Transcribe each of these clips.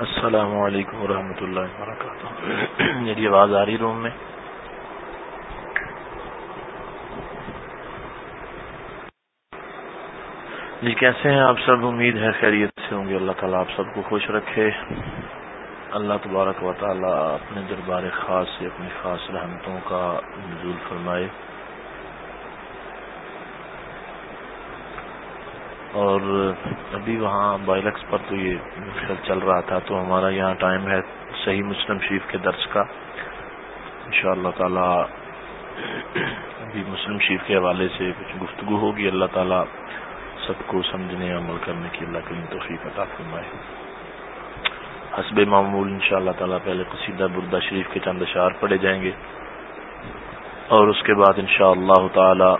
السلام علیکم ورحمۃ اللہ وبرکاتہ۔ میری آواز آ رہی روم میں؟ جی کیسے ہیں آپ سب؟ امید ہے خیریت سے ہوں گے۔ اللہ تعالیٰ آپ سب کو خوش رکھے۔ اللہ تبارک و تعالیٰ اپنے دربار خاص سے اپنی خاص رحمتوں کا نزول فرمائے۔ اور ابھی وہاں بائلکس پر تو یہ چل رہا تھا، تو ہمارا یہاں ٹائم ہے صحیح مسلم شریف کے درس کا۔ ان شاء اللہ تعالی ابھی مسلم شریف کے حوالے سے کچھ گفتگو ہوگی۔ اللہ تعالیٰ سب کو سمجھنے عمل کرنے کی اللہ کریم توفیق عطا فرمائے۔ حسب معمول ان شاء اللہ تعالیٰ پہلے قصیدہ بردہ شریف کے چند اشعار پڑے جائیں گے۔ اور اس کے بعد ان شاء اللہ تعالی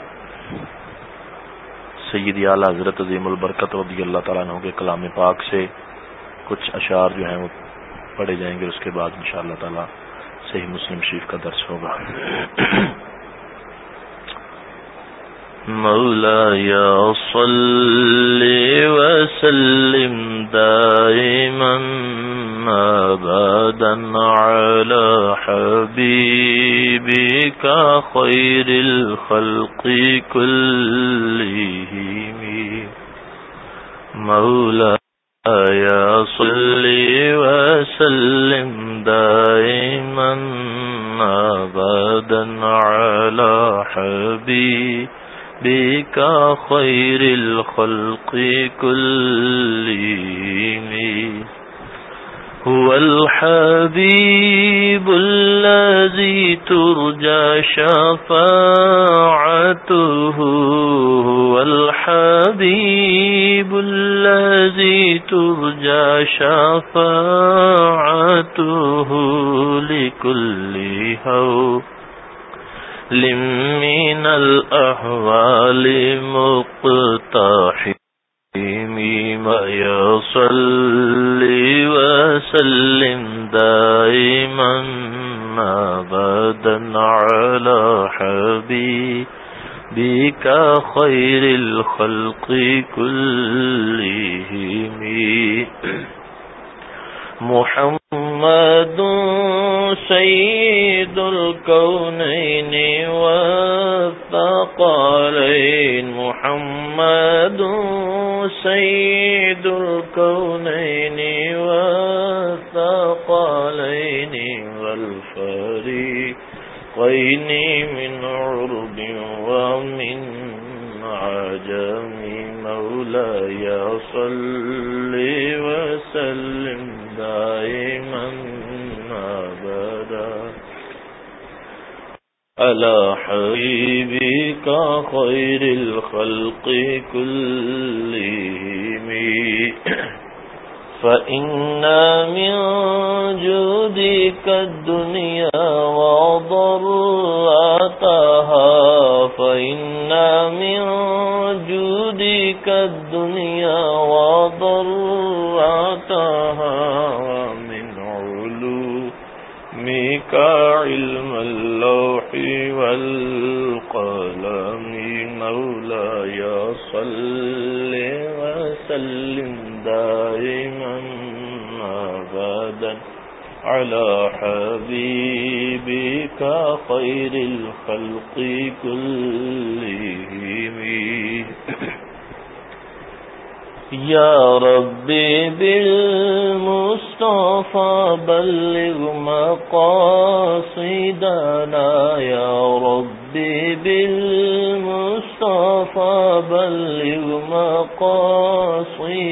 سید اعلیٰ حضرت عظیم البرکت رضی اللہ تعالیٰ عنہ کے کلام پاک سے کچھ اشعار جو ہیں وہ پڑھے جائیں گے اس کے بعد ان شاء اللہ تعالیٰ صحیح مسلم شریف کا درس ہوگا۔ مولا یا صلی وسلم دائما ابدا على حبيبك خير الخلق كلهم. مولاي صل وسلم دائما ابدا على حبيبك ربك خير الخلق كلهم. هو الحبيب الذي ترجى شفاعته. هو الحبيب الذي ترجى شفاعته لكل هو. لمن الأحوال مقتحم ما يصلي وسلم دائما أبدا على حبيبك خير الخلق كلهم محمد سيد الكونين والثقالين محمد سيد الكونين والثقالين والفريقين من عرب ومن عجم مولاي صل وسلم دائما أبدا على حبيبك خير الخلق كلهم. فإن من جودك الدنيا وضرتها، فإن من جودك الدنيا وضرتها ومن علومك علم اللوح والقلم مولاي صل وسلم دائما أبدا على حبيبك خير الخلق كلهم. يا ربي بالمصطفى بلغ مقاصدنا يا ربي بالمصطفى بلغ مقاصدنا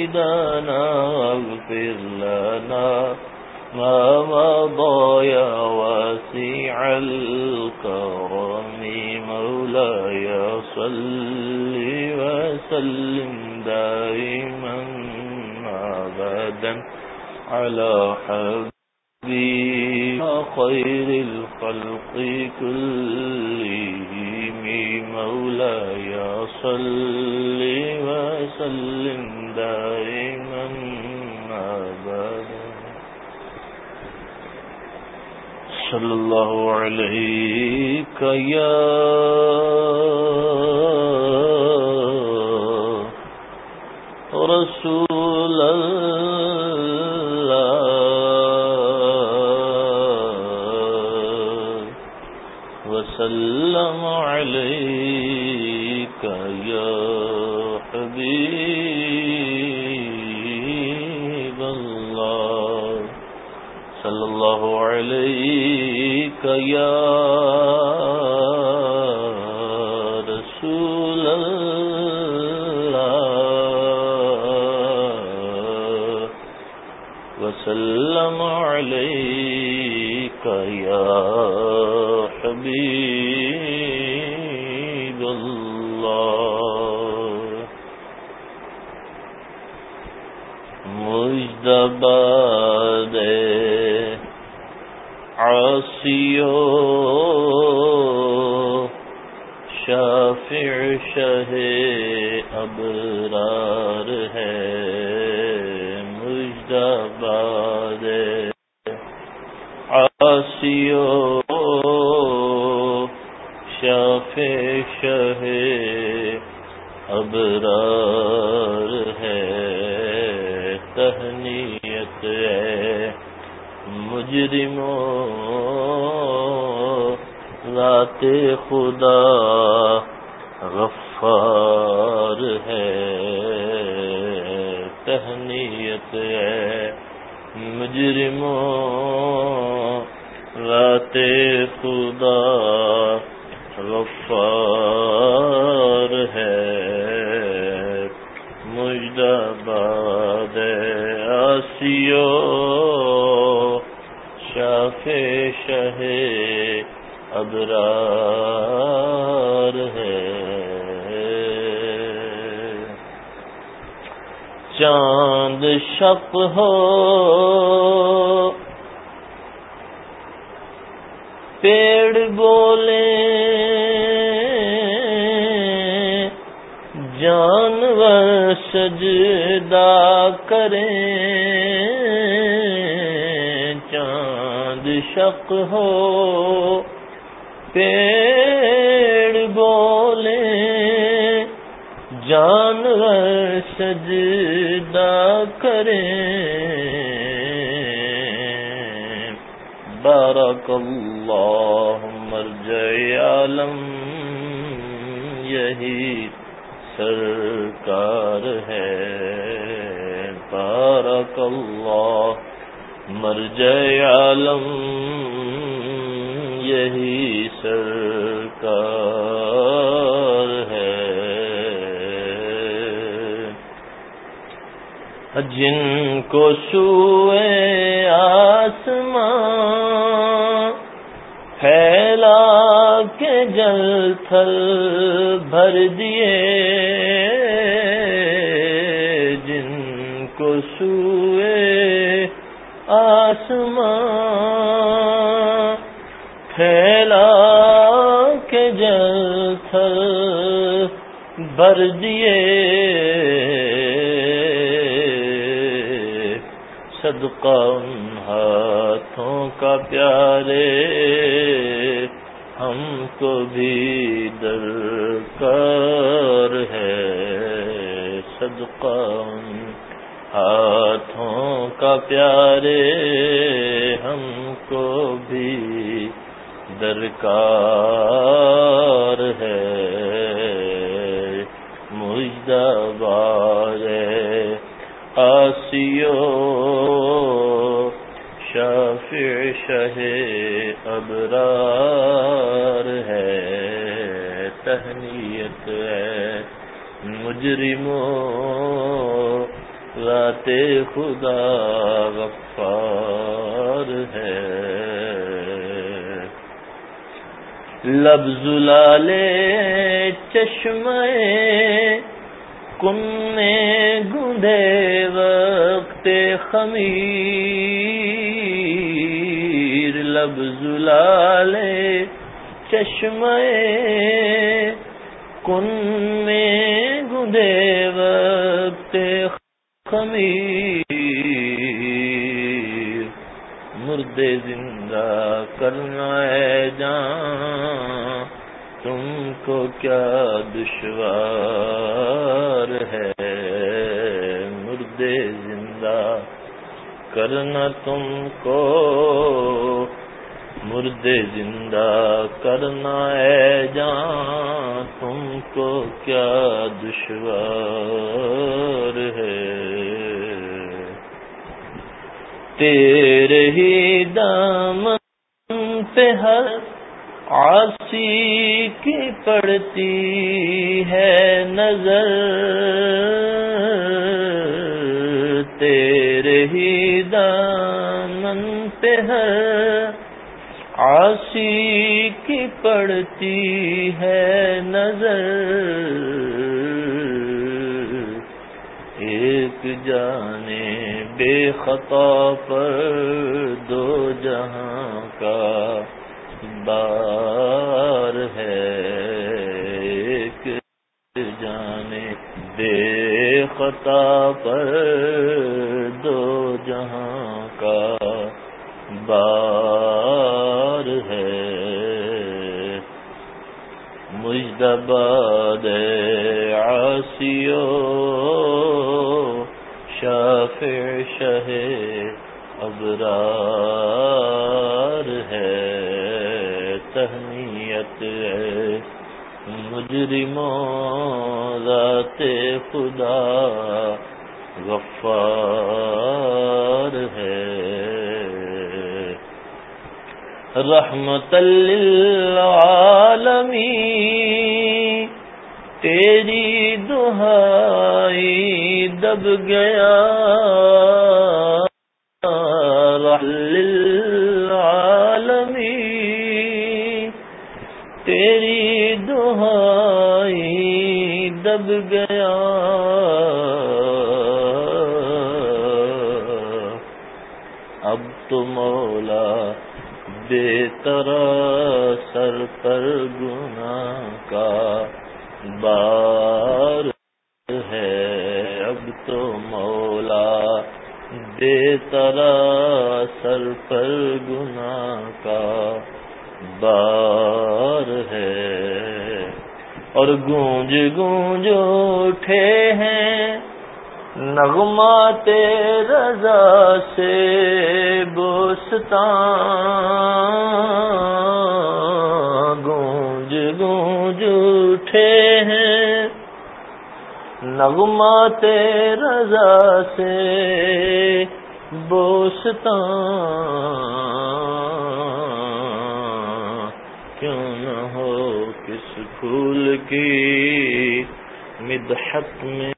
واغفر لنا ما مضى يا واسع الكرم مولاي صل وسلم دائما أبدا على حبيب خير الخلق كلهم. مولاي صل وسلم دائما أبدا صلى الله عليك يا رسول اللہ وسلم علیک یا حبیب اللہ صلی اللہ علیک عليك يا حبيب الله. مجدباد عاصيو شافع شہ ابرار ہے باد آسیو شاف شہ ابرار ہے، تہنیت ہے۔ مجرموں رات خدا غفار ہے، تہنیت ہے۔ مجرموں رات خدا غفار ہے۔ مجدباد آسیو شاف شہ ابرار ہے۔ چاند شپ ہو پیڑ بولے جانور سجدہ کریں چاند شپ ہو پیڑ بولے جانور سجدہ کریں بارك الله مرجع عالم یہی سرکار ہے بارك اللہ مرجع عالم یہی سرکار جن کو سوئے آسمان پھیلا کے جل تھل بھر دیے۔ جن کو سوئے آسمان پھیلا کے جل تھل بھر دیے۔ صدقہ ان ہاتھوں کا پیارے، ہم کو بھی درکار ہے صدقہ ان ہاتھوں کا پیارے، ہم کو بھی درکار ہے مجدہ بار آسیو شافع شہ ابرار ہے، تہنیت ہے۔ مجرموں رات خدا غفار ہے۔ لفظ لالے چشمے، کن میں گندے وقت خمیر۔ لفظ لالے چشمے کن میں گدے وقت خمیر۔ مردے زندہ کرنا ہے جان تم کو کیا دشوار ہے؟ مردے زندہ کرنا تم کو مردے زندہ کرنا ہے جان، تم کو کیا دشوار ہے؟ تیرے ہی دام پہ ہر آسی کی پڑتی ہے نظر۔ تیرے ہی دامن پہ ہر آسی کی پڑتی ہے نظر۔ ایک جانے بے خطا پر دو جہاں کا بار ہے۔ ایک جانے بے خطا پر دو جہاں کا بار مجدباد آسیو شافع شہ ابرار ہے تہنیت مجرموں ذات خدا غفار ہے۔ رحمت للعالمی تیری دہائی دب گیا۔ للعالمی تیری دہائی دب گیا۔ اب تو مولا بے طرح سر پر گنا کا بار ہے۔ اب تو مولا بے طرح سر پر گنا کا بار ہے۔ اور گونج گونج اٹھے ہیں نغمات رضا سے بوستان گونج جھوٹے ہیں نغمات رضا سے بوستان کیوں نہ ہو کس پھول کی مدحت میں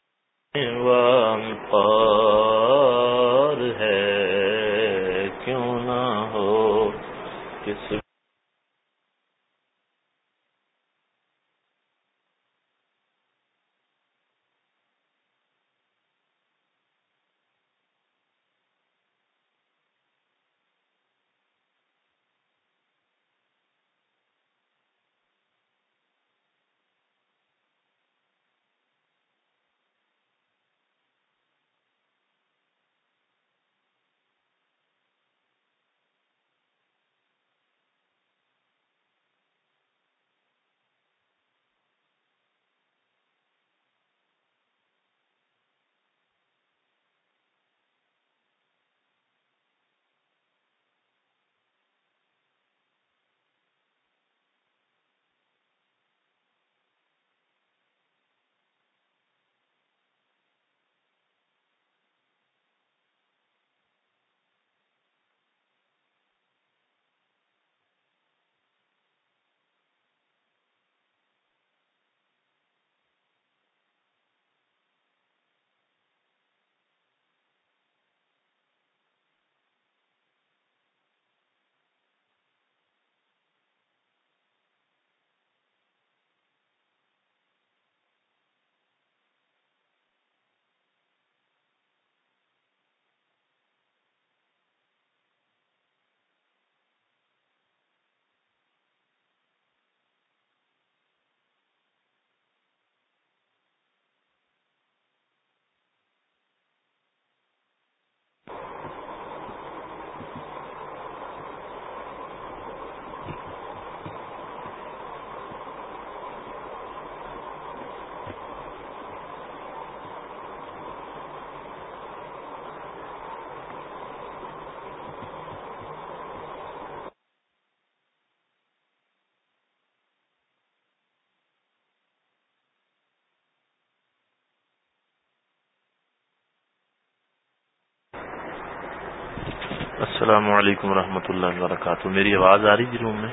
السلام علیکم ورحمۃ اللہ وبرکاتہ۔ میری آواز آ رہی جی روم میں؟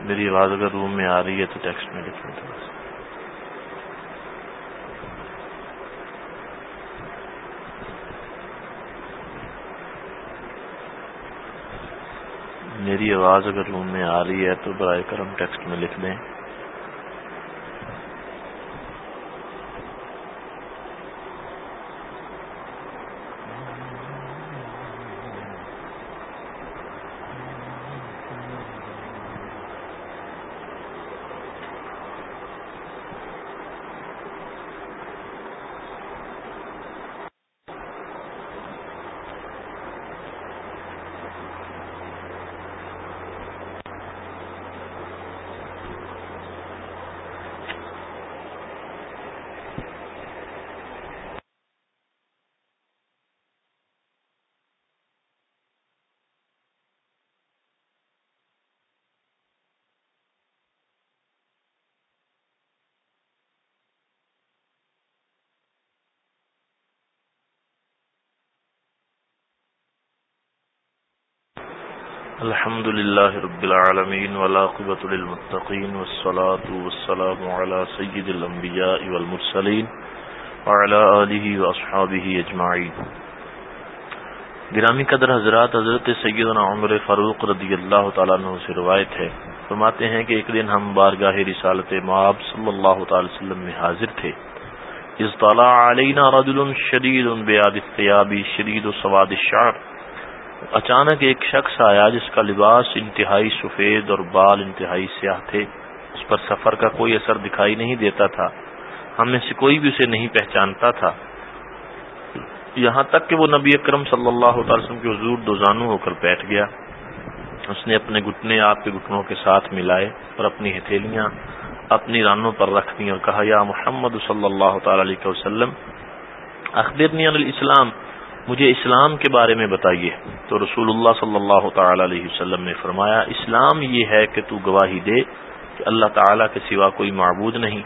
میری آواز اگر روم میں آ رہی ہے تو ٹیکسٹ میں لکھ لیں میری آواز اگر روم میں آ رہی ہے تو برائے کرم ٹیکسٹ میں لکھ دیں۔ الحمد لله رب العالمين والعاقبة للمتقين والصلاة والسلام على سيد الأنبياء والمرسلين وعلى آله وأصحابه أجمعين. گرامی قدر حضرات، حضرت سیدنا عمر فاروق رضی اللہ تعالیٰ عنہ سے روایت ہے۔ فرماتے ہیں کہ ایک دن ہم بارگاہ رسالت معاب صلی اللہ تعالی وسلم میں حاضر تھے۔ اس طلع علینا رجل شدید بیاد الثیاب شدید سواد الشعر۔ اچانک ایک شخص آیا جس کا لباس انتہائی سفید اور بال انتہائی سیاہ تھے۔ اس پر سفر کا کوئی اثر دکھائی نہیں دیتا تھا۔ ہم میں سے کوئی بھی اسے نہیں پہچانتا تھا۔ یہاں تک کہ وہ نبی اکرم صلی اللہ تعالی وسلم کے حضور دوزانو ہو کر بیٹھ گیا۔ اس نے اپنے گھٹنے آپ کے گھٹنوں کے ساتھ ملائے اور اپنی ہتھیلیاں اپنی رانوں پر رکھ دی اور کہا، یا محمد صلی اللہ تعالی علیہ وسلم، اخبرنی علی الاسلام مجھے اسلام کے بارے میں بتائیے۔ تو رسول اللہ صلی اللہ تعالی علیہ وسلم نے فرمایا، اسلام یہ ہے کہ تو گواہی دے کہ اللہ تعالیٰ کے سوا کوئی معبود نہیں۔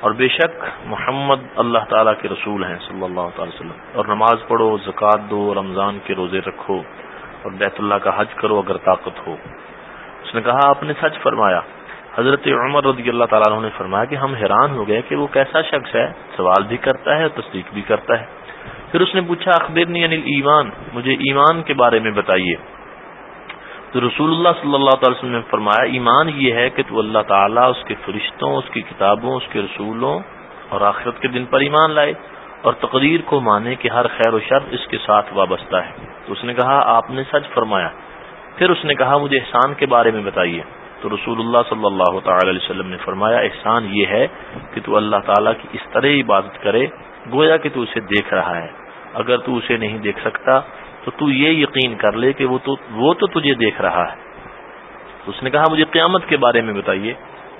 اور بے شک محمد اللہ تعالیٰ کے رسول ہیں صلی اللہ تعالی وسلم۔ اور نماز پڑھو، زکوٰۃ دو، رمضان کے روزے رکھو، اور بیت اللہ کا حج کرو اگر طاقت ہو۔ اس نے کہا، آپ نے سچ فرمایا۔ حضرت عمر رضی اللہ تعالیٰ عنہ نے فرمایا کہ ہم حیران ہو گئے کہ وہ کیسا شخص ہے۔ سوال بھی کرتا ہے اور تصدیق بھی کرتا ہے۔ پھر اس نے پوچھا، اخبرنی یعنی ایمان مجھے ایمان کے بارے میں بتائیے۔ تو رسول اللہ صلی اللہ تعالی وسلم نے فرمایا، ایمان یہ ہے کہ تو اللہ تعالیٰ اس کے فرشتوں، اس کی کتابوں، اس کے رسولوں اور آخرت کے دن پر ایمان لائے اور تقریر کو مانے کہ ہر خیر و شر اس کے ساتھ وابستہ ہے۔ تو اس نے کہا، آپ نے سچ فرمایا۔ پھر اس نے کہا، مجھے احسان کے بارے میں بتائیے۔ تو رسول اللہ صلی اللہ تعالی علیہ وسلم نے فرمایا، احسان یہ ہے کہ تو اللہ تعالیٰ کی اس طرح عبادت کرے گویا کہ تو اسے دیکھ رہا ہے۔ اگر تو اسے نہیں دیکھ سکتا، تو تو یہ یقین کر لے کہ وہ تو وہ تو تجھے دیکھ رہا ہے۔ اس نے کہا، مجھے قیامت کے بارے میں بتائیے۔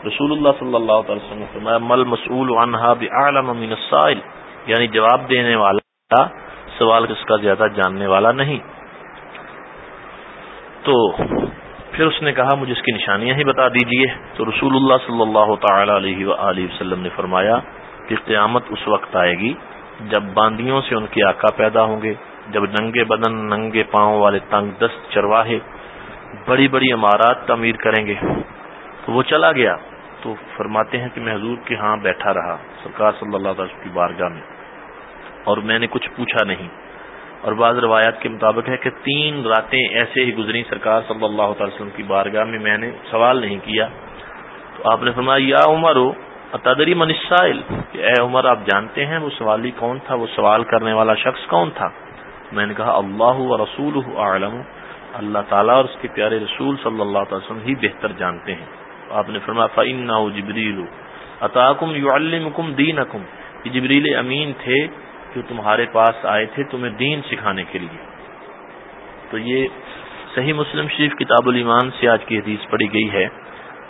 رسول اللہ صلی اللہ تعالی وسلم نے فرمایا مل مسول عنہا بعلم من السائل؟ یعنی جواب دینے والا سوال اس کا زیادہ جاننے والا نہیں۔ تو پھر اس نے کہا، مجھے اس کی نشانیاں ہی بتا دیجیے۔ تو رسول اللہ صلی اللہ تعالی علیہ وآلہ وسلم نے فرمایا کہ قیامت اس وقت آئے گی جب باندیوں سے ان کے آقا پیدا ہوں گے، جب ننگے بدن، ننگے پاؤں والے تنگ دست چرواہے بڑی بڑی عمارات تعمیر کریں گے۔ تو وہ چلا گیا۔ تو فرماتے ہیں کہ میں حضور کے ہاں بیٹھا رہا۔ سرکار صلی اللہ تعالی کی بارگاہ میں۔ اور میں نے کچھ پوچھا نہیں۔ اور بعض روایات کے مطابق ہے کہ تین راتیں ایسے ہی گزری سرکار صلی اللہ تعالی وسلم کی بارگاہ میں میں نے سوال نہیں کیا۔ تو آپ نے فرمایا، یا عمر ہو تدری منسائل کہ اے عمر، آپ جانتے ہیں وہ سوالی کون تھا؟ وہ سوال کرنے والا شخص کون تھا؟ میں نے کہا، اللہ و رسول عالم اللہ تعالیٰ اور اس کے پیارے رسول صلی اللہ تعالی وسلم ہی بہتر جانتے ہیں۔ آپ نے فرمایا فعین جبریل اطاکم یو المکم دین حکم یہ جبریل امین تھے جو تمہارے پاس آئے تھے تمہیں دین سکھانے کے لیے۔ تو یہ صحیح مسلم شریف کتاب الایمان سے آج کی حدیث پڑھی گئی ہے۔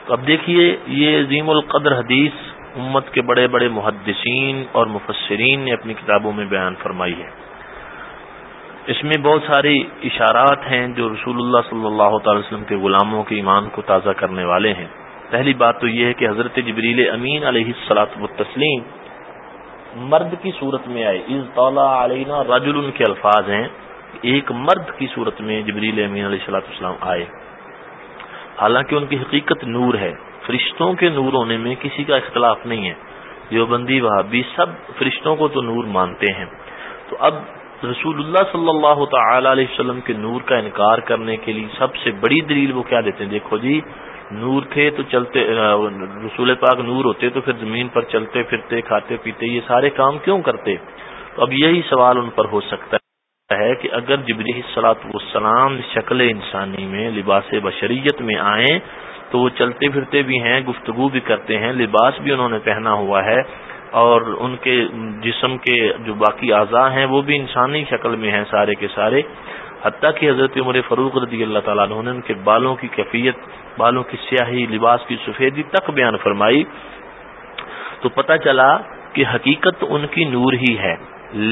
تو اب دیکھیے یہ عظیم القدر حدیث امت کے بڑے بڑے محدثین اور مفسرین نے اپنی کتابوں میں بیان فرمائی ہے۔ اس میں بہت ساری اشارات ہیں جو رسول اللہ صلی اللہ تعالی وسلم کے غلاموں کے ایمان کو تازہ کرنے والے ہیں۔ پہلی بات تو یہ ہے کہ حضرت جبریل امین علیہ السلاط و تسلیم مرد کی صورت میں آئے۔ از طلع علینا رجل ان کے الفاظ ہیں۔ ایک مرد کی صورت میں جبریل امین علیہ السلاۃ السلام آئے۔ حالانکہ ان کی حقیقت نور ہے۔ فرشتوں کے نور ہونے میں کسی کا اختلاف نہیں ہے۔ دیوبندی وہابی سب فرشتوں کو تو نور مانتے ہیں۔ تو اب رسول اللہ صلی اللہ تعالی علیہ وسلم کے نور کا انکار کرنے کے لیے سب سے بڑی دلیل وہ کیا دیتے ہیں؟ دیکھو جی نور تھے تو چلتے رسول پاک نور ہوتے تو پھر زمین پر چلتے، پھرتے، کھاتے، پیتے، یہ سارے کام کیوں کرتے؟ تو اب یہی سوال ان پر ہو سکتا ہے کہ اگر جبری سلاط والسلام شکل انسانی میں لباس بشریت میں آئیں تو وہ چلتے پھرتے بھی ہیں، گفتگو بھی کرتے ہیں، لباس بھی انہوں نے پہنا ہوا ہے اور ان کے جسم کے جو باقی اعضاء ہیں وہ بھی انسانی شکل میں ہیں سارے کے سارے۔ حتیٰ کہ حضرت عمر فروغ رضی اللہ تعالیٰ عنہ نے ان کے بالوں کی کیفیت، بالوں کی سیاہی، لباس کی سفیدی تک بیان فرمائی۔ تو پتہ چلا کہ حقیقت ان کی نور ہی ہے،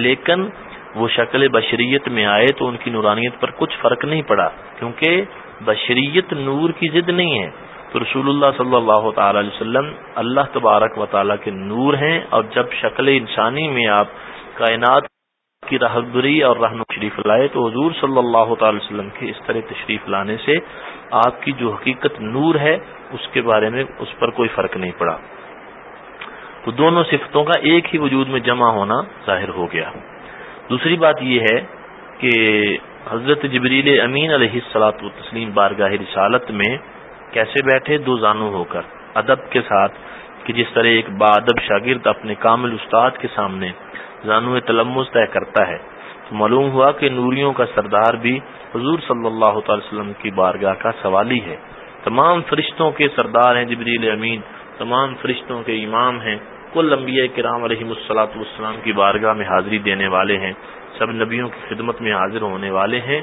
لیکن وہ شکل بشریت میں آئے تو ان کی نورانیت پر کچھ فرق نہیں پڑا، کیونکہ بشریت نور کی ضد نہیں ہے۔ تو رسول اللہ صلی اللہ تعالی علیہ وسلم اللہ تبارک و تعالیٰ کے نور ہیں، اور جب شکل انسانی میں آپ کائنات کی رہبری اور رہن تشریف لائے تو حضور صلی اللہ تعالی وسلم کے اس طرح تشریف لانے سے آپ کی جو حقیقت نور ہے، اس کے بارے میں اس پر کوئی فرق نہیں پڑا۔ تو دونوں صفتوں کا ایک ہی وجود میں جمع ہونا ظاہر ہو گیا۔ دوسری بات یہ ہے کہ حضرت جبریل امین علیہ السلاط و تسلیم بارگاہ رسالت میں کیسے بیٹھے؟ دو زانو ہو کر۔ ادب کے ساتھ کہ جس طرح ایک با ادب شاگرد اپنے کامل استاد کے سامنے زانو تلمز طے کرتا ہے، تو معلوم ہوا کہ نوریوں کا سردار بھی حضور صلی اللہ تعالی وسلم کی بارگاہ کا سوالی ہے۔ تمام فرشتوں کے سردار ہیں جبریل امین، تمام فرشتوں کے امام ہیں۔ کل انبیاء کرام علیہ السلاۃ والسلام کی بارگاہ میں حاضری دینے والے ہیں، سب نبیوں کی خدمت میں حاضر ہونے والے ہیں۔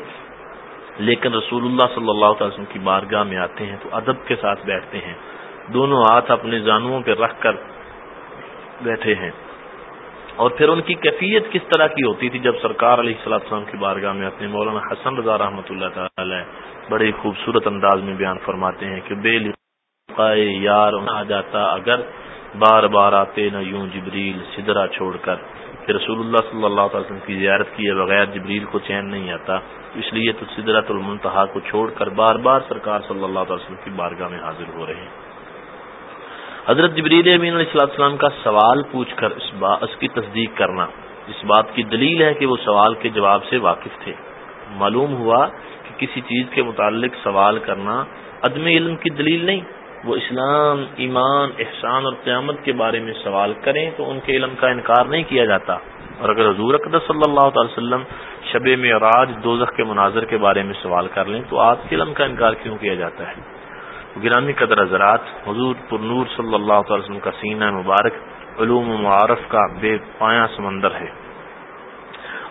لیکن رسول اللہ صلی اللہ تعالی وسلم کی بارگاہ میں آتے ہیں تو ادب کے ساتھ بیٹھتے ہیں۔ دونوں ہاتھ اپنے زانوؤں پہ رکھ کر بیٹھے ہیں۔ اور پھر ان کی کیفیت کس طرح کی ہوتی تھی جب سرکار علیہ السلام کی بارگاہ میں اپنے مولانا حسن رضا رحمۃ اللہ تعالی بڑے خوبصورت انداز میں بیان فرماتے ہیں کہ بے لقائے یار آ جاتا اگر بار بار آتے نہ یوں جبریل سدرا چھوڑ کر۔ کہ رسول اللہ صلی اللہ علیہ وسلم کی زیارت کیے بغیر جبریل کو چین نہیں آتا۔ اس لیے تو سدرت المنتہا کو چھوڑ کر بار بار سرکار صلی اللہ علیہ وسلم کی بارگاہ میں حاضر ہو رہے ہیں۔ حضرت جبریل امین علیہ السلام کا سوال پوچھ کر اس اس کی تصدیق کرنا۔ اس بات کی دلیل ہے کہ وہ سوال کے جواب سے واقف تھے۔ معلوم ہوا کہ کسی چیز کے متعلق سوال کرنا عدم علم کی دلیل نہیں۔ وہ اسلام، ایمان، احسان اور قیامت کے بارے میں سوال کریں تو ان کے علم کا انکار نہیں کیا جاتا۔ اور اگر حضور اقدس صلی اللہ تعالی وسلم شب میں اور دوزخ کے مناظر کے بارے میں سوال کر لیں تو آپ کے علم کا انکار کیوں کیا جاتا ہے؟ گرامی قدر حضرات، حضور پر نور صلی اللہ تعالی وسلم کا سینہ مبارک، علوم و معارف کا بے پایا سمندر ہے۔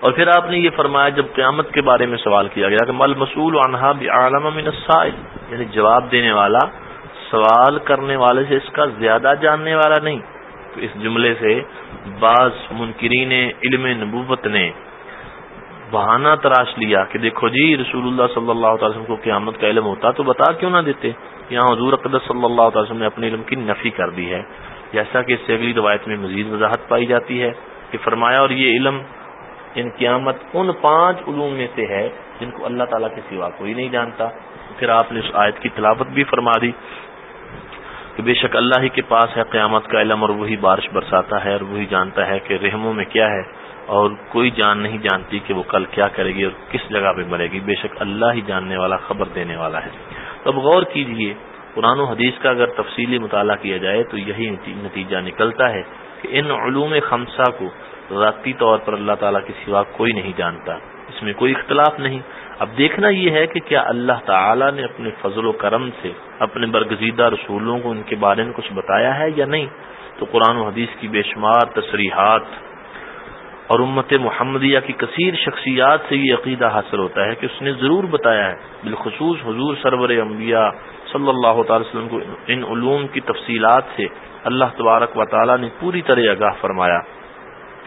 اور پھر آپ نے یہ فرمایا جب قیامت کے بارے میں سوال کیا گیا کہ مل مسول عنہا بعالم من السائل یعنی جواب دینے والا سوال کرنے والے سے اس کا زیادہ جاننے والا نہیں۔ تو اس جملے سے بعض منکرین علم نبوت نے بہانہ تراش لیا کہ دیکھو جی رسول اللہ صلی اللہ تعالی وسلم کو قیامت کا علم ہوتا تو بتا کیوں نہ دیتے؟ یہاں حضور اقدس صلی اللہ تعالی وسلم نے اپنے علم کی نفی کر دی ہے۔ جیسا کہ اس سے اگلی روایت میں مزید وضاحت پائی جاتی ہے کہ فرمایا اور یہ علم ان قیامت ان پانچ علوم میں سے ہے جن کو اللہ تعالیٰ کے سوا کوئی نہیں جانتا۔ پھر آپ نے اس آیت کی تلاوت بھی فرما دی۔ کہ بے شک اللہ ہی کے پاس ہے، قیامت کا علم اور وہی بارش برساتا ہے اور وہی جانتا ہے کہ رحموں میں کیا ہے اور کوئی جان نہیں جانتی کہ وہ کل کیا کرے گی اور کس جگہ پہ مرے گی۔ بے شک اللہ ہی جاننے والا، خبر دینے والا ہے۔ اب غور کیجیے، قرآن و حدیث کا اگر تفصیلی مطالعہ کیا جائے تو یہی نتیجہ نکلتا ہے کہ ان علوم خمسہ کو ذاتی طور پر اللہ تعالیٰ کے سوا کوئی نہیں جانتا۔ اس میں کوئی اختلاف نہیں۔ اب دیکھنا یہ ہے کہ کیا اللہ تعالیٰ نے اپنے فضل و کرم سے اپنے برگزیدہ رسولوں کو ان کے بارے میں کچھ بتایا ہے یا نہیں؟ تو قرآن و حدیث کی بے شمار تصریحات اور امت محمدیہ کی کثیر شخصیات سے یہ عقیدہ حاصل ہوتا ہے کہ اس نے ضرور بتایا ہے۔ بالخصوص حضور سرور انبیاء صلی اللہ تعالی وسلم کو ان علوم کی تفصیلات سے اللہ تبارک و تعالی نے پوری طرح آگاہ فرمایا۔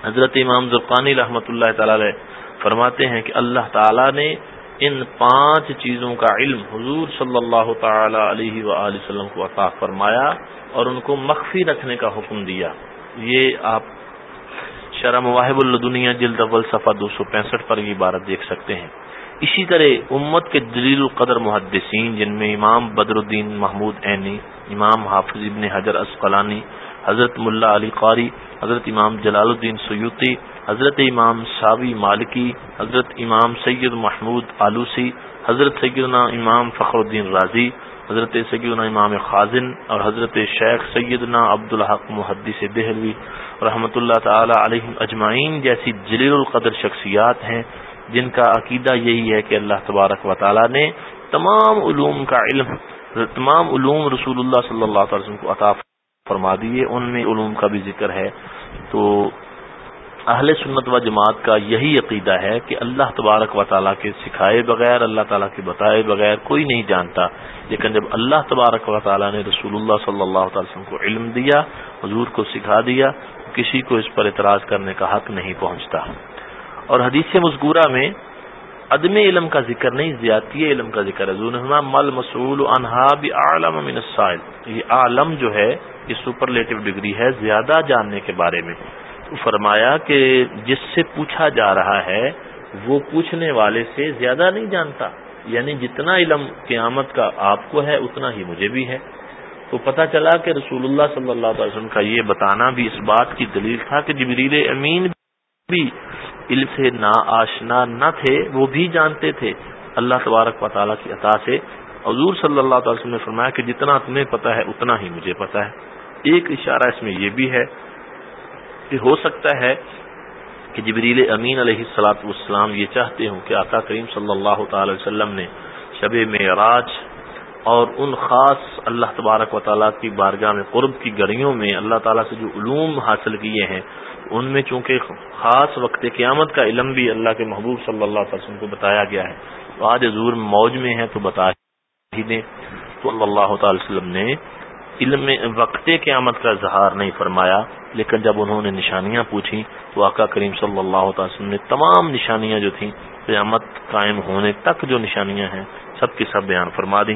حضرت امام زرقانی رحمۃ اللہ تعالی فرماتے ہیں کہ اللہ تعالی نے ان پانچ چیزوں کا علم حضور صلی اللہ تعالی علیہ وآلہ وسلم کو عطا فرمایا اور ان کو مخفی رکھنے کا حکم دیا۔ یہ آپ شرح مواہب الدنیا جلد اول صفحہ دو سو پینسٹھ پر یہ عبارت دیکھ سکتے ہیں۔ اسی طرح امت کے دلیل القدر محدثین جن میں امام بدر الدین محمود عینی امام حافظ ابن حجر اسقلانی، حضرت ملا علی قاری، حضرت امام جلال الدین سیوتی حضرت امام ساوی مالکی، حضرت امام سید محمود آلوسی، حضرت سیدنا امام فخر الدین راضی حضرت سیدنا امام خازن اور حضرت شیخ سیدنا عبدالحق محدث دہلوی رحمۃ اللہ تعالی علیہ اجمعین جیسی جلیل القدر شخصیات ہیں، جن کا عقیدہ یہی ہے کہ اللہ تبارک و تعالی نے تمام علوم کا علم، تمام علوم رسول اللہ صلی اللہ علیہ وسلم کو عطا فرما دیے، ان میں علوم کا بھی ذکر ہے۔ تو اہل سنت و جماعت کا یہی عقیدہ ہے کہ اللہ تبارک و تعالیٰ کے سکھائے بغیر، اللہ تعالیٰ کے بتائے بغیر کوئی نہیں جانتا۔ لیکن جب اللہ تبارک و تعالیٰ نے رسول اللہ صلی اللہ تعالی وسلم کو علم دیا، حضور کو سکھا دیا کسی کو اس پر اعتراض کرنے کا حق نہیں پہنچتا۔ اور حدیث مذکورہ میں عدم علم کا ذکر نہیں، زیادتی علم کا ذکر ہے۔ مل مسول عالم من السائل۔ یہ عالم جو ہے، یہ سپرلیٹو ڈگری ہے زیادہ جاننے کے بارے میں۔ فرمایا کہ جس سے پوچھا جا رہا ہے، وہ پوچھنے والے سے زیادہ نہیں جانتا۔ یعنی جتنا علم قیامت کا آپ کو ہے، اتنا ہی مجھے بھی ہے۔ تو پتہ چلا کہ رسول اللہ صلی اللہ علیہ وسلم کا یہ بتانا بھی اس بات کی دلیل تھا کہ جبریل امین بھی علم سے نا آشنا نہ تھے، وہ بھی جانتے تھے۔ اللہ تبارک و تعالیٰ کی عطا سے حضور صلی اللہ تعالی وسلم نے فرمایا کہ جتنا تمہیں پتا ہے، اتنا ہی مجھے پتا ہے۔ ایک اشارہ اس میں یہ بھی ہے کہ ہو سکتا ہے کہ جبریل امین علیہ السلاط والسلام یہ چاہتے ہوں کہ آقا کریم صلی اللہ تعالی وسلم نے شب معراج اور ان خاص اللہ تبارک و تعالیٰ کی بارگاہ میں قرب کی گڑیوں میں اللہ تعالیٰ سے جو علوم حاصل کیے ہیں، ان میں چونکہ خاص وقت قیامت کا علم بھی اللہ کے محبوب صلی اللہ علیہ وسلم کو بتایا گیا ہے۔ تو آج حضور موج میں ہے تو بتا ہی دیں۔ تو اللہ تعالی وسلم نے علم وقت قیامت کا اظہار نہیں فرمایا، لیکن جب انہوں نے نشانیاں پوچھی تو آقا کریم صلی اللہ تعالی وسلم نے تمام نشانیاں جو تھیں، قیامت قائم ہونے تک جو نشانیاں ہیں، سب کی سب بیان فرما دی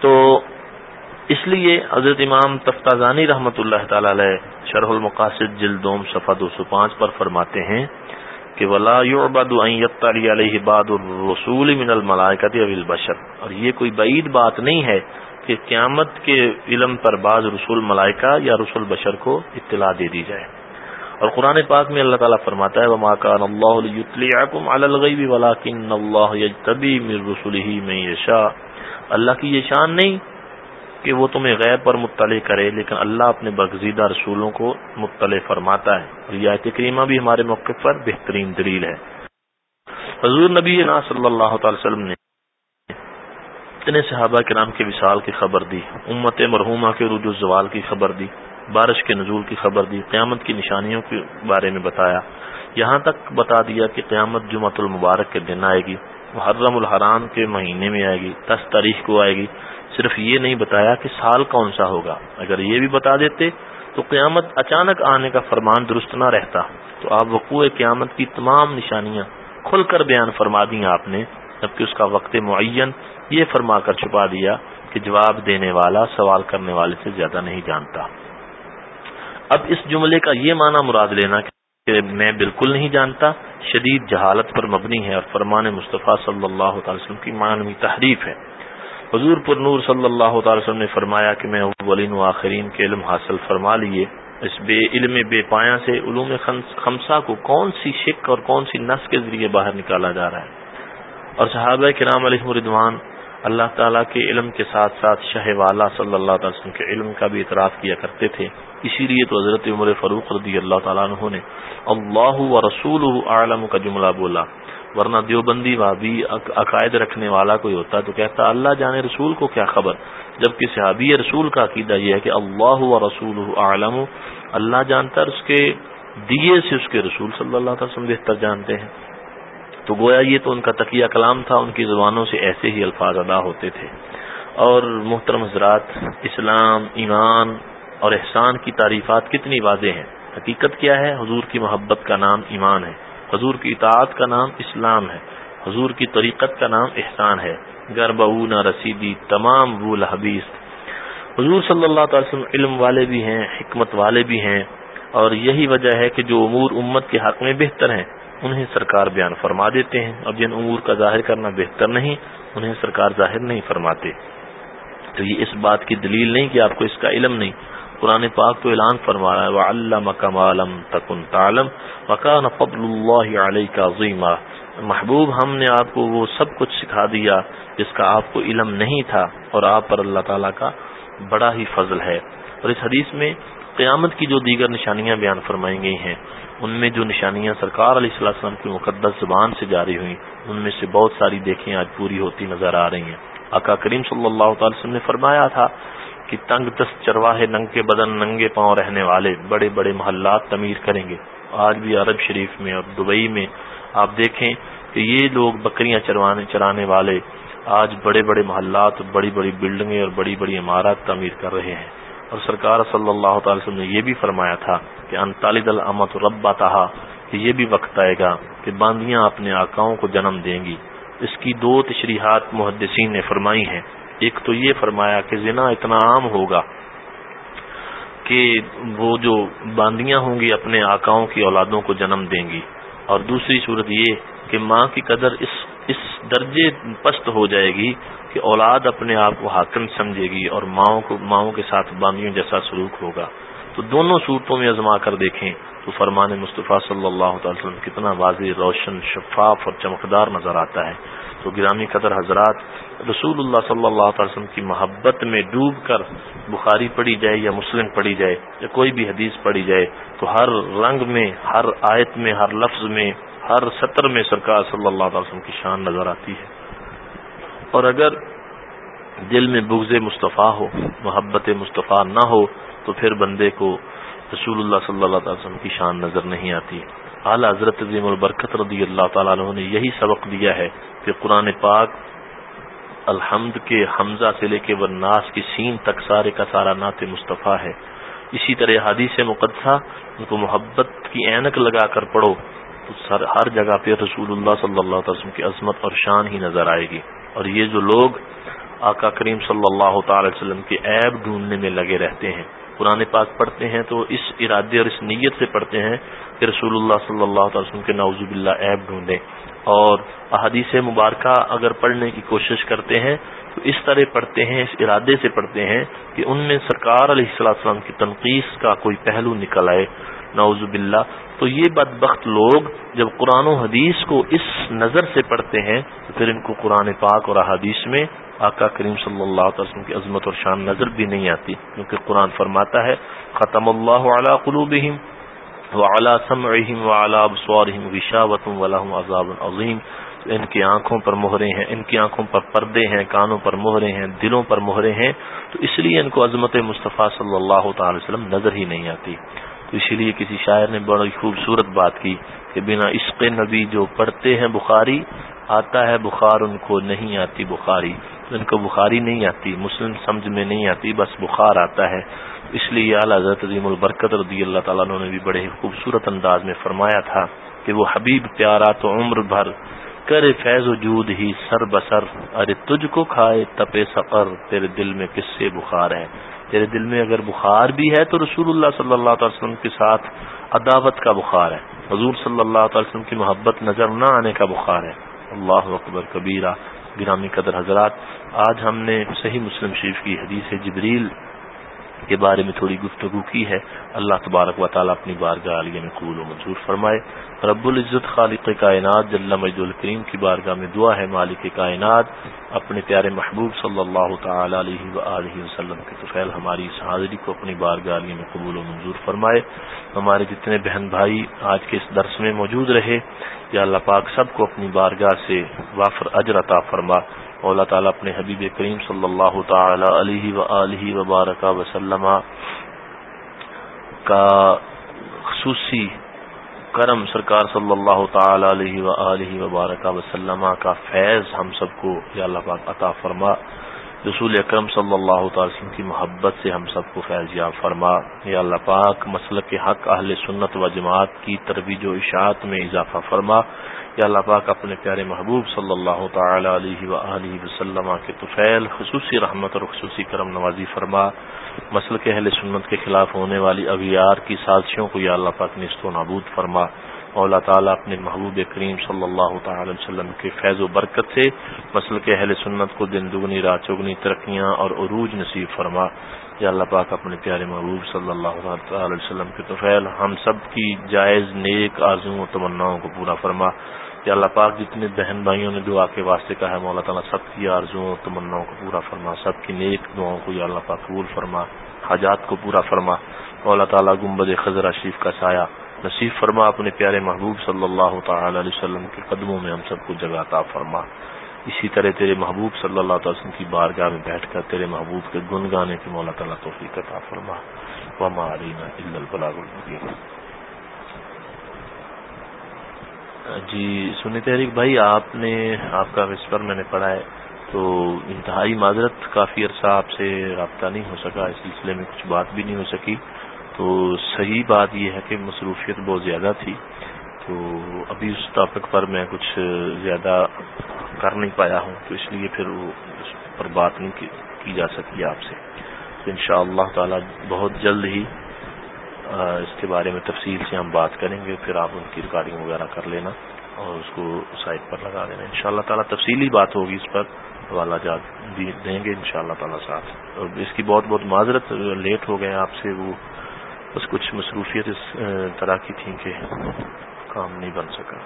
تو اس لیے حضرت امام تفتازانی رحمۃ اللہ تعالی علیہ شرح المقاصد جلدوم صفحہ دو سو پانچ پر فرماتے ہیں کہ ولا علیہ باد الرسول من الملائکت اب البشر۔ اور یہ کوئی بعید بات نہیں ہے کہ قیامت کے علم پر بعض رسول ملائکہ یا رسول بشر کو اطلاع دے دی جائے۔ اور قرآن پاک میں اللہ تعالیٰ فرماتا ہے، وما كان اللہ ليطلعكم على الغيب ولكن الله يجتبي من رسله من يشاء۔ اللہ کی یہ شان نہیں کہ وہ تمہیں غیب پر مطلع کرے، لیکن اللہ اپنے برگزیدہ رسولوں کو مطلع فرماتا ہے۔ اور یہ آیت کریمہ بھی ہمارے موقع پر بہترین دلیل ہے۔ حضور نبی صلی اللہ تعالی وسلم نے اتنے صحابہ کرام کے وصال کی خبر دی، امت مرحومہ کے رجوع زوال کی خبر دی، بارش کے نزول کی خبر دی، قیامت کی نشانیوں کے بارے میں بتایا۔ یہاں تک بتا دیا کہ قیامت جمعۃ المبارک کے دن آئے گی، محرم الحرام کے مہینے میں آئے گی، دس تاریخ کو آئے گی۔ صرف یہ نہیں بتایا کہ سال کون سا ہوگا۔ اگر یہ بھی بتا دیتے تو قیامت اچانک آنے کا فرمان درست نہ رہتا۔ تو آپ وقوع قیامت کی تمام نشانیاں کھل کر بیان فرما دی آپ نے، جبکہ اس کا وقت معین یہ فرما کر چھپا دیا کہ جواب دینے والا سوال کرنے والے سے زیادہ نہیں جانتا۔ اب اس جملے کا یہ معنی مراد لینا کہ میں بالکل نہیں جانتا، شدید جہالت پر مبنی ہے اور فرمان مصطفیٰ صلی اللہ تعالی وسلم کی معنوی تحریف ہے۔ حضور پر نور صلی اللہ تعالی وسلم نے فرمایا کہ میں اولین و آخرین کے علم حاصل فرما لیے، اس بے علم، بے پایا سے علوم خمسہ کو کون سی شک اور کون سی نس کے ذریعے باہر نکالا جا رہا ہے؟ اور صحابہ کرام علیہ مردوان اللہ تعالیٰ کے علم کے ساتھ ساتھ شہ والا صلی اللہ تعالی وسلم کے علم کا بھی اعتراف کیا کرتے تھے۔ اسی لیے تو حضرت عمر فاروق رضی اللہ تعالیٰ عنہ نے اللہ و رسول عالم کا جملہ بولا۔ ورنہ دیوبندی بابی عقائد رکھنے والا کوئی ہوتا تو کہتا، اللہ جانے رسول کو کیا خبر؟ جبکہ صحابی رسول کا عقیدہ یہ ہے کہ اللہ و رسول عالم اللہ جانتا اس کے دیے سے اس کے رسول صلی اللہ تعالی وسلم بہتر جانتے ہیں۔ تو گویا یہ تو ان کا تقیہ کلام تھا، ان کی زبانوں سے ایسے ہی الفاظ ادا ہوتے تھے۔ اور محترم حضرات، اسلام، ایمان اور احسان کی تعریفات کتنی واضح ہیں۔ حقیقت کیا ہے؟ حضور کی محبت کا نام ایمان ہے۔ حضور کی اطاعت کا نام اسلام ہے۔ حضور کی طریقت کا نام احسان ہے۔ گربو نہ رسیدی تمام وہ حبیث حضور صلی اللہ تعالی وسلم علم والے بھی ہیں، حکمت والے بھی ہیں۔ اور یہی وجہ ہے کہ جو امور امت کے حق میں بہتر ہیں۔ انہیں سرکار بیان فرما دیتے ہیں۔ اور جن امور کا ظاہر کرنا بہتر نہیں، انہیں سرکار ظاہر نہیں فرماتے۔ تو یہ اس بات کی دلیل نہیں کہ آپ کو اس کا علم نہیں۔ قرآن پاک تو اعلان فرما رہا ہے وہ اللہ تکن تعلم وکان فضل اللہ علیہ کا عظیمہ محبوب، ہم نے آپ کو وہ سب کچھ سکھا دیا جس کا آپ کو علم نہیں تھا، اور آپ پر اللہ تعالیٰ کا بڑا ہی فضل ہے۔ اور اس حدیث میں قیامت کی جو دیگر نشانیاں بیان فرمائی گئی ہیں ان میں جو نشانیاں سرکار علیہ السلام وسلم کی مقدس زبان سے جاری ہوئی ان میں سے بہت ساری دیکھیں آج پوری ہوتی نظر آ رہی ہیں۔ آقا کریم صلی اللہ تعالی وسلم نے فرمایا تھا کہ تنگ دست چرواہے ننگ کے بدن ننگے پاؤں رہنے والے بڑے بڑے محلات تعمیر کریں گے۔ آج بھی عرب شریف میں اور دبئی میں آپ دیکھیں کہ یہ لوگ بکریاں چروانے چرانے والے آج بڑے بڑے محلات، بڑی بڑی بلڈنگیں اور بڑی بڑی عمارات تعمیر کر رہے ہیں۔ اور سرکار صلی اللہ تعالی وسلم نے یہ بھی فرمایا تھا کہ انطالد الامت ربا تہا یہ بھی وقت آئے گا کہ باندیاں اپنے آکاؤں کو جنم دیں گی۔ اس کی دو تشریحات محدثین نے فرمائی ہیں۔ ایک تو یہ فرمایا کہ زنا اتنا عام ہوگا کہ وہ جو باندیاں ہوں گی اپنے آکاؤں کی اولادوں کو جنم دیں گی۔ اور دوسری صورت یہ کہ ماں کی قدر اس اس درجے پست ہو جائے گی کہ اولاد اپنے آپ کو حاکم سمجھے گی اور ماؤں کو، ماؤں کے ساتھ باندیوں جیسا سلوک ہوگا۔ تو دونوں صورتوں میں ازما کر دیکھیں تو فرمان مصطفیٰ صلی اللہ تعالی وسلم کتنا واضح روشن شفاف اور چمکدار نظر آتا ہے۔ تو گرامی قدر حضرات رسول اللہ صلی اللہ تعالی وسلم کی محبت میں ڈوب کر بخاری پڑھی جائے یا مسلم پڑھی جائے یا کوئی بھی حدیث پڑھی جائے، تو ہر رنگ میں، ہر آیت میں، ہر لفظ میں، ہر سطر میں سرکار صلی اللہ تعالی وسلم کی شان نظر آتی ہے۔ اور اگر دل میں بغض مصطفیٰ ہو، محبت مصطفیٰ نہ ہو تو پھر بندے کو رسول اللہ صلی اللہ علیہ وسلم کی شان نظر نہیں آتی۔ اعلیٰ حضرت عظیم البرکت رضی اللہ تعالیٰ عنہ نے یہی سبق دیا ہے کہ قرآن پاک الحمد کے حمزہ سے لے کے ورناس کی سین تک سارے کا سارا نعت مصطفیٰ ہے۔ اسی طرح حادیث مقدسہ، ان کو محبت کی اینک لگا کر پڑھو تو ہر جگہ پہ رسول اللہ صلی اللہ علیہ وسلم کی عظمت اور شان ہی نظر آئے گی۔ اور یہ جو لوگ آقا کریم صلی اللہ تعالی وسلم کے عیب ڈھونڈنے میں لگے رہتے ہیں قرآن پاک پڑھتے ہیں تو اس ارادے اور اس نیت سے پڑھتے ہیں کہ رسول اللہ صلی اللہ علیہ وسلم کے نوزب باللہ عیب ڈھونڈیں۔ اور احادیث مبارکہ اگر پڑھنے کی کوشش کرتے ہیں تو اس طرح پڑھتے ہیں، اس ارادے سے پڑھتے ہیں کہ ان میں سرکار علیہ السلام کی تنقید کا کوئی پہلو نکل آئے۔ نوز باللہ تو یہ بدبخت لوگ جب قرآن و حدیث کو اس نظر سے پڑھتے ہیں، تو پھر ان کو قرآن پاک اور احادیث میں آقا کریم صلی اللہ علیہ وسلم کی عظمت اور شان نظر بھی نہیں آتی، کیونکہ قرآن فرماتا ہے، ختم اللہ علی قلوبہم وعلی سمعہم وعلی ابصارہم غشاوۃ ولہم عذاب عظیم. ان کی آنکھوں پر مہرے ہیں، ان کی آنکھوں پر پردے ہیں، کانوں پر مہرے ہیں، دلوں پر مہرے ہیں، تو اس لیے ان کو عظمت مصطفیٰ صلی اللہ تعالی وسلم نظر ہی نہیں آتی۔ تو اسی لیے کسی شاعر نے بڑی خوبصورت بات کی کہ بنا عشق نبی جو پڑھتے ہیں بخاری، آتا ہے بخار، ان کو نہیں آتی بخاری۔ ان کو بخاری نہیں آتی، مسلم سمجھ میں نہیں آتی، بس بخار آتا ہے۔ اس لیے اعلیٰ حضرت عظیم البرکت رضی اللہ تعالیٰ نے بھی بڑے خوبصورت انداز میں فرمایا تھا کہ وہ حبیب پیارا تو عمر بھر، کرے فیض وجود ہی سر بسر۔ ارے تجھ کو کھائے تپے سفر تیرے دل میں کس سے بخار ہے تیرے دل میں اگر بخار بھی ہے تو رسول اللہ صلی اللہ تعالی وسلم کے ساتھ عداوت کا بخار ہے۔ حضور صلی اللہ تعالی وسلم کی محبت نظر نہ آنے کا بخار ہے۔ اللہ اکبر کبیرہ، گرامی قدر حضرات، آج ہم نے صحیح مسلم شریف کی حدیث جبریل کے بارے میں تھوڑی گفتگو کی ہے۔ اللہ تبارک و تعالیٰ اپنی بارگاہ علیہ میں قبول و منظور فرمائے۔ رب العزت خالق کائنات، جل مجد الکریم کی بارگاہ میں دعا ہے، مالک کائنات، اپنے پیارے محبوب صلی اللہ تعالی علیہ و وسلم کے طفیل ہماری اس حاضری کو اپنی بارگاہ علیہ میں قبول و منظور فرمائے۔ ہمارے جتنے بہن بھائی آج کے اس درس میں موجود رہے، یا اللہ پاک سب کو اپنی بارگاہ سے وافر اجر عطا فرما۔ اللہ تعالیٰ اپنے حبیب کریم صلی اللہ تعالی علیہ و علیہ وبارک وسلم کا خصوصی کرم سرکار صلی اللہ تعالی علیہ و علیہ وبارک وسلم کا فیض ہم سب کو یا اللہ پاک عطا فرما۔ رسول اکرم صلی اللہ تعالی وسلم کی محبت سے ہم سب کو فیض یا فرما۔ یا اللہ پاک مسلک کے حق، اہل سنت و جماعت کی ترویج و اشاعت میں اضافہ فرما۔ یا اللہ پاک اپنے پیارے محبوب صلی اللہ تعالی علیہ و وسلم کے طفیل، خصوصی رحمت اور خصوصی کرم نوازی فرما مسل کے اہل سنت کے خلاف ہونے والی اغیار کی سازشوں کو یا اللہ پاک نست و نابود فرما۔ اللہ تعالیٰ اپنے محبوب کریم صلی اللہ تعالی وسلم کے فیض و برکت سے مسل کے اہل سنت کو دن دگنی، رات چگنی ترقیاں اور عروج نصیب فرما۔ یا اللہ پاک اپنے پیارے محبوب صلی اللہ تعالی وسلم کے توفیل ہم سب کی جائز نیک آزوں و تمناؤں کو پورا فرما۔ یا اللہ پاک جتنے بہن بھائیوں نے دعا کے واسطے کہا ہے، مولا تعالیٰ سب کی آرزوں و تمناؤں کو پورا فرما، سب کی نیک دعاؤں کو یا اللہ پاک قبول فرما، حاجات کو پورا فرما۔ مولا تعالیٰ گمبد خزرہ شریف کا سایہ نصیب فرما، اپنے پیارے محبوب صلی اللہ تعالی علیہ وسلم کے قدموں میں ہم سب کو جگہ فرما۔ اسی طرح تیرے محبوب صلی اللہ تعالی وسلم کی بارگاہ میں بیٹھ کر تیرے محبوب کے گن گانے کی مولا تعالیٰ توفیق عطا فرما۔ وما علینا الا البلاغ المبین جی سنی تحریک بھائی، آپ نے، آپ کا وسپر میں نے پڑھا ہے، تو انتہائی معذرت، کافی عرصہ آپ سے رابطہ نہیں ہو سکا، اس سلسلے میں کچھ بات بھی نہیں ہو سکی۔ تو صحیح بات یہ ہے کہ مصروفیت بہت زیادہ تھی، تو ابھی اس ٹاپک پر میں کچھ زیادہ کر نہیں پایا ہوں، تو اس لیے پھر وہ اس پر بات نہیں کی جا سکی آپ سے۔ تو ان شاء اللہ تعالی بہت جلد ہی اس کے بارے میں تفصیل سے ہم بات کریں گے، پھر آپ ان کی ریکارڈنگ وغیرہ کر لینا اور اس کو سائٹ پر لگا دینا۔ ان شاء اللہ تعالیٰ تفصیلی بات ہوگی اس پر، حوالہ جات دیں گے ان شاء اللہ تعالیٰ ساتھ۔ اور اس کی بہت بہت معذرت، لیٹ ہو گئے آپ سے، وہ بس کچھ مصروفیت اس طرح کی تھیں کہ کام نہیں بن سکا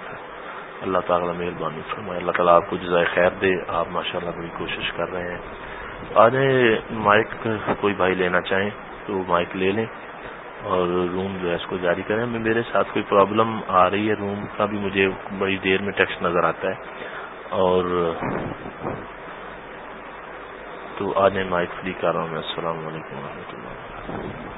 اللہ تعالیٰ مہربانی فرمائے، اللہ تعالیٰ آپ کو جزائے خیر دے۔ آپ ماشاء اللہ بڑی کوشش کر رہے ہیں۔ آج مائک کوئی بھائی لینا چاہیں تو مائک لے لیں۔ اور روم جو ہے اس کو جاری کریں۔ میرے ساتھ کوئی پرابلم آ رہی ہے روم کا بھی مجھے بڑی دیر میں ٹیکسٹ نظر آتا ہے۔ اور تو آج مائک فری کر رہا ہوں۔ میں السلام علیکم و رحمۃ اللہ